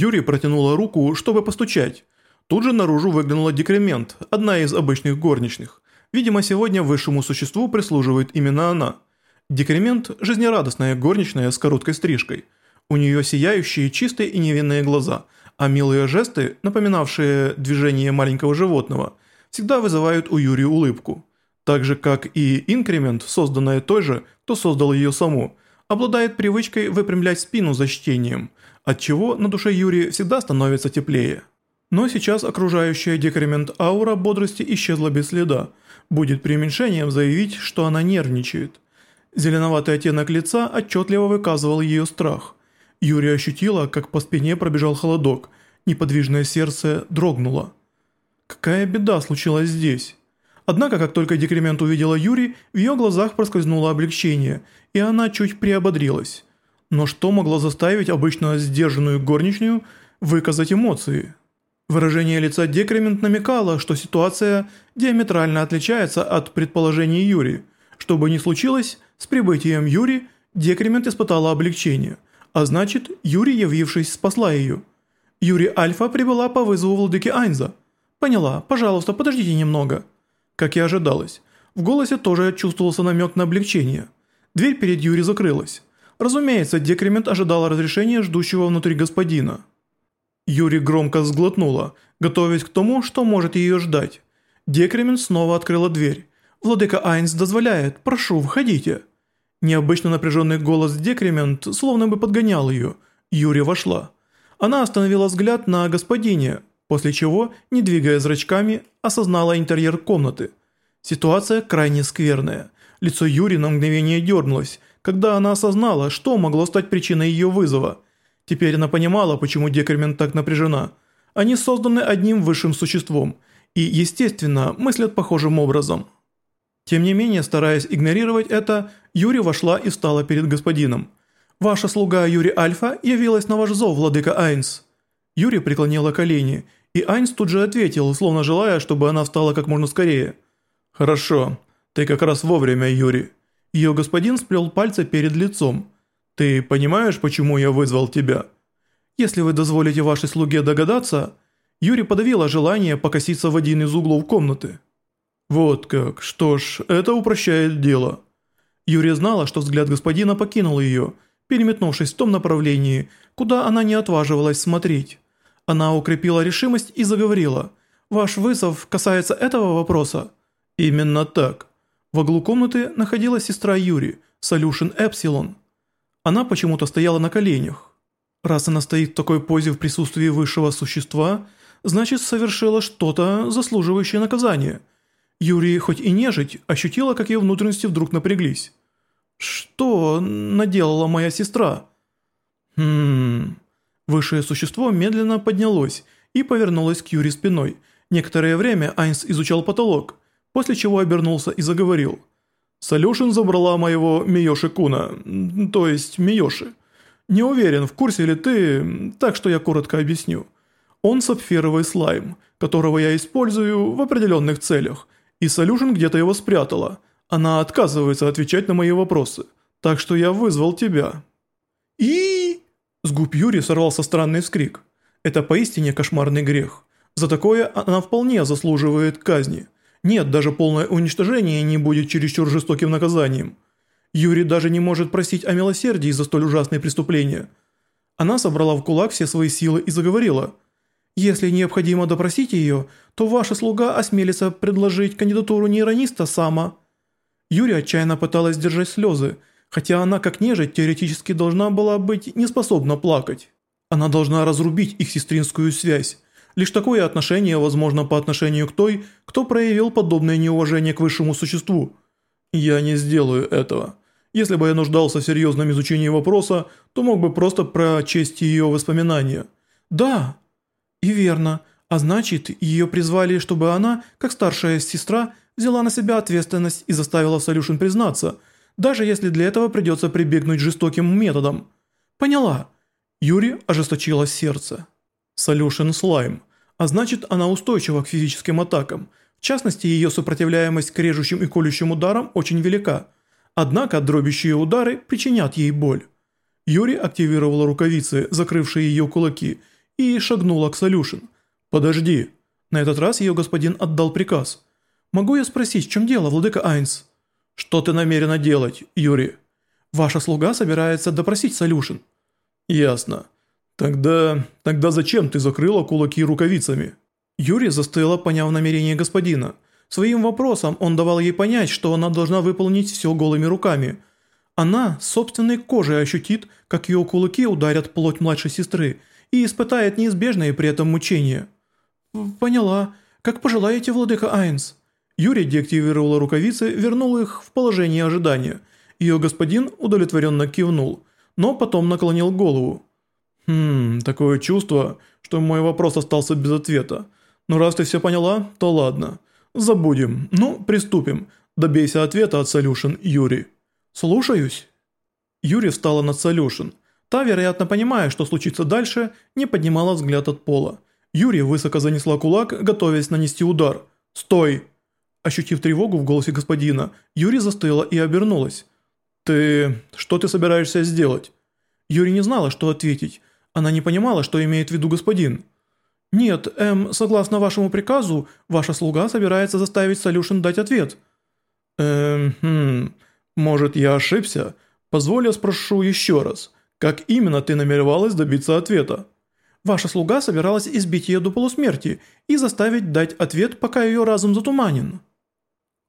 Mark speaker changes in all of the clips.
Speaker 1: Юрий протянула руку, чтобы постучать. Тут же наружу выглянула декремент, одна из обычных горничных. Видимо, сегодня высшему существу прислуживает именно она. Декремент – жизнерадостная горничная с короткой стрижкой. У нее сияющие, чистые и невинные глаза, а милые жесты, напоминавшие движение маленького животного, всегда вызывают у Юрия улыбку. Так же, как и инкремент, созданная той же, кто создал ее саму, обладает привычкой выпрямлять спину за чтением, отчего на душе Юрия всегда становится теплее. Но сейчас окружающая декремент аура бодрости исчезла без следа. Будет преуменьшением заявить, что она нервничает. Зеленоватый оттенок лица отчетливо выказывал ее страх. Юрия ощутила, как по спине пробежал холодок, неподвижное сердце дрогнуло. Какая беда случилась здесь? Однако, как только декремент увидела Юри, в ее глазах проскользнуло облегчение, и она чуть приободрилась. Но что могло заставить обычно сдержанную горничную выказать эмоции? Выражение лица декремент намекало, что ситуация диаметрально отличается от предположений Юри. Что бы ни случилось, с прибытием Юри декремент испытала облегчение, а значит, Юри, явившись, спасла ее. Юри Альфа прибыла по вызову владыки Айнза. «Поняла, пожалуйста, подождите немного». Как и ожидалось, в голосе тоже чувствовался намек на облегчение. Дверь перед Юри закрылась. Разумеется, декремент ожидал разрешения ждущего внутри господина. Юри громко сглотнула, готовясь к тому, что может ее ждать. Декремент снова открыла дверь. «Владыка Айнс дозволяет, прошу, входите». Необычно напряженный голос Декремент словно бы подгонял ее. Юри вошла. Она остановила взгляд на господине, после чего, не двигая зрачками, осознала интерьер комнаты. Ситуация крайне скверная. Лицо Юри на мгновение дернулось, когда она осознала, что могло стать причиной ее вызова. Теперь она понимала, почему Декермен так напряжена. Они созданы одним высшим существом и, естественно, мыслят похожим образом. Тем не менее, стараясь игнорировать это, Юри вошла и встала перед господином. «Ваша слуга Юри Альфа явилась на ваш зов, владыка Айнс». Юри преклонила колени – и Айнс тут же ответил, словно желая, чтобы она встала как можно скорее. «Хорошо, ты как раз вовремя, Юрий». Ее господин сплел пальцы перед лицом. «Ты понимаешь, почему я вызвал тебя?» «Если вы дозволите вашей слуге догадаться...» Юрий подавила желание покоситься в один из углов комнаты. «Вот как, что ж, это упрощает дело». Юрия знала, что взгляд господина покинул ее, переметнувшись в том направлении, куда она не отваживалась смотреть. Она укрепила решимость и заговорила. «Ваш вызов касается этого вопроса?» «Именно так». В углу комнаты находилась сестра Юри, Солюшен Эпсилон. Она почему-то стояла на коленях. Раз она стоит в такой позе в присутствии высшего существа, значит совершила что-то, заслуживающее наказания. Юрий, хоть и нежить, ощутила, как ее внутренности вдруг напряглись. «Что наделала моя сестра?» «Хм...» Высшее существо медленно поднялось и повернулось к Юри спиной. Некоторое время Айнс изучал потолок, после чего обернулся и заговорил. «Солюшин забрала моего Миёши Куна, то есть Миёши. Не уверен, в курсе ли ты, так что я коротко объясню. Он сапфировый слайм, которого я использую в определенных целях, и Солюшин где-то его спрятала. Она отказывается отвечать на мои вопросы, так что я вызвал тебя». «И...» С губ Юри сорвался странный вскрик. Это поистине кошмарный грех. За такое она вполне заслуживает казни. Нет, даже полное уничтожение не будет чересчур жестоким наказанием. Юри даже не может просить о милосердии за столь ужасные преступления. Она собрала в кулак все свои силы и заговорила. «Если необходимо допросить ее, то ваша слуга осмелится предложить кандидатуру нейрониста Сама». Юри отчаянно пыталась держать слезы, хотя она как нежить теоретически должна была быть не способна плакать. Она должна разрубить их сестринскую связь. Лишь такое отношение возможно по отношению к той, кто проявил подобное неуважение к высшему существу. Я не сделаю этого. Если бы я нуждался в серьезном изучении вопроса, то мог бы просто прочесть ее воспоминания. Да, и верно. А значит, ее призвали, чтобы она, как старшая сестра, взяла на себя ответственность и заставила Солюшин признаться – даже если для этого придется прибегнуть жестоким методом. Поняла. Юри ожесточила сердце. Solution Slime. А значит, она устойчива к физическим атакам. В частности, ее сопротивляемость к режущим и колющим ударам очень велика. Однако дробящие удары причинят ей боль. Юри активировала рукавицы, закрывшие ее кулаки, и шагнула к Солюшен. «Подожди». На этот раз ее господин отдал приказ. «Могу я спросить, в чем дело, владыка Айнс?» «Что ты намерена делать, Юрий?» «Ваша слуга собирается допросить Солюшен». «Ясно. Тогда... тогда зачем ты закрыла кулаки рукавицами?» Юрий застыла, поняв намерение господина. Своим вопросом он давал ей понять, что она должна выполнить все голыми руками. Она собственной кожей ощутит, как ее кулаки ударят плоть младшей сестры и испытает неизбежные при этом мучения. «Поняла. Как пожелаете, владыка Айнс». Юрий деактивировала рукавицы, вернул их в положение ожидания. Ее господин удовлетворенно кивнул, но потом наклонил голову. «Хм, такое чувство, что мой вопрос остался без ответа. Но раз ты все поняла, то ладно. Забудем. Ну, приступим. Добейся ответа от Солюшен, Юрий». «Слушаюсь». Юрий встала над Солюшен. Та, вероятно, понимая, что случится дальше, не поднимала взгляд от пола. Юрий высоко занесла кулак, готовясь нанести удар. «Стой!» Ощутив тревогу в голосе господина, Юрий застыла и обернулась. «Ты... что ты собираешься сделать?» Юрий не знала, что ответить. Она не понимала, что имеет в виду господин. «Нет, эм, согласно вашему приказу, ваша слуга собирается заставить Солюшен дать ответ». «Эм, хм, может я ошибся? Позволь я спрошу еще раз. Как именно ты намеревалась добиться ответа?» «Ваша слуга собиралась избить ее до полусмерти и заставить дать ответ, пока ее разум затуманен».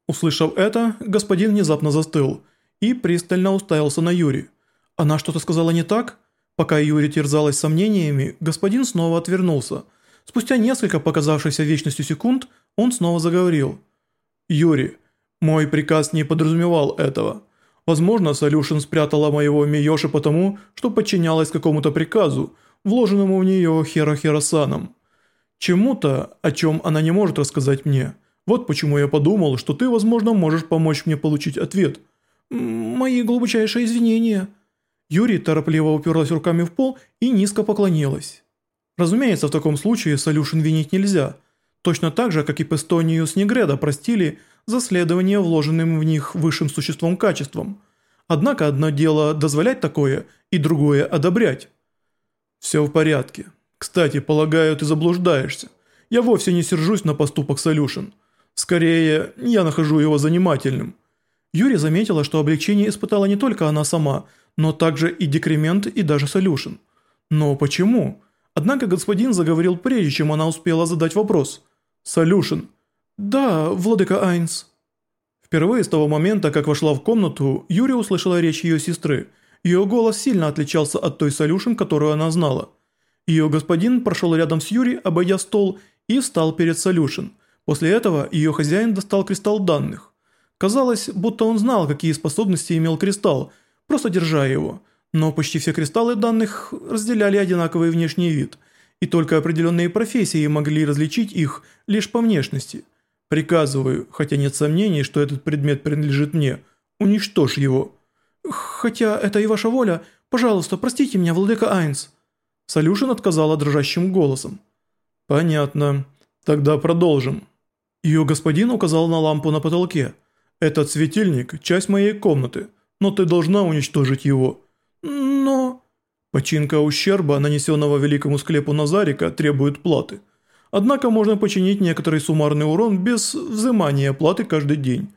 Speaker 1: Услышав это, господин внезапно застыл и пристально уставился на Юри. Она что-то сказала не так? Пока Юри терзалась сомнениями, господин снова отвернулся. Спустя несколько показавшихся вечностью секунд, он снова заговорил. «Юри, мой приказ не подразумевал этого. Возможно, Солюшин спрятала моего Миёши потому, что подчинялась какому-то приказу, вложенному в нее Хера Херасаном. Чему-то, о чем она не может рассказать мне. Вот почему я подумал, что ты, возможно, можешь помочь мне получить ответ. Мои глубочайшие извинения». Юрий торопливо уперлась руками в пол и низко поклонилась. Разумеется, в таком случае Солюшин винить нельзя. Точно так же, как и Пестонию с Негреда простили за следование вложенным в них высшим существом качеством. Однако одно дело дозволять такое, и другое одобрять. «Все в порядке. Кстати, полагаю, ты заблуждаешься. Я вовсе не сержусь на поступок Солюшин. Скорее, я нахожу его занимательным». Юрий заметила, что облегчение испытала не только она сама, но также и Декремент и даже Солюшин. Но почему? Однако господин заговорил прежде, чем она успела задать вопрос. «Солюшин». «Да, владыка Айнс». Впервые с того момента, как вошла в комнату, Юрия услышала речь ее сестры. Ее голос сильно отличался от той Солюшин, которую она знала. Ее господин прошел рядом с Юри, обойдя стол, и встал перед Солюшин. После этого ее хозяин достал кристалл данных. Казалось, будто он знал, какие способности имел кристалл, просто держа его. Но почти все кристаллы данных разделяли одинаковый внешний вид, и только определенные профессии могли различить их лишь по внешности. Приказываю, хотя нет сомнений, что этот предмет принадлежит мне, уничтожь его. Хотя это и ваша воля, пожалуйста, простите меня, владыка Айнс. Солюшин отказала дрожащим голосом. Понятно. Тогда продолжим. Ее господин указал на лампу на потолке. «Этот светильник – часть моей комнаты, но ты должна уничтожить его». «Но...» Починка ущерба, нанесенного великому склепу Назарика, требует платы. Однако можно починить некоторый суммарный урон без взимания платы каждый день.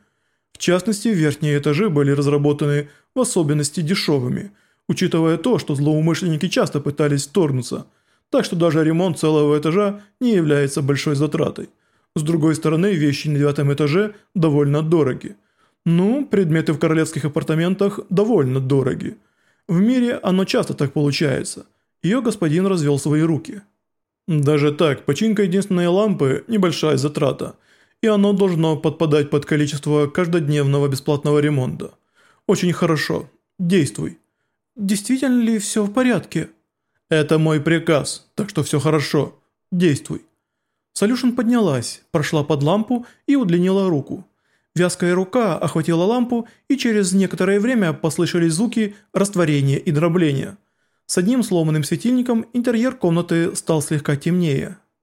Speaker 1: В частности, верхние этажи были разработаны в особенности дешевыми, учитывая то, что злоумышленники часто пытались вторгнуться, так что даже ремонт целого этажа не является большой затратой. С другой стороны, вещи на девятом этаже довольно дороги. Ну, предметы в королевских апартаментах довольно дороги. В мире оно часто так получается. Ее господин развел свои руки. Даже так, починка единственной лампы – небольшая затрата, и оно должно подпадать под количество каждодневного бесплатного ремонта. Очень хорошо. Действуй. Действительно ли все в порядке? Это мой приказ, так что все хорошо. Действуй. Солюшин поднялась, прошла под лампу и удлинила руку. Вязкая рука охватила лампу, и через некоторое время послышались звуки растворения и дробления. С одним сломанным светильником интерьер комнаты стал слегка темнее.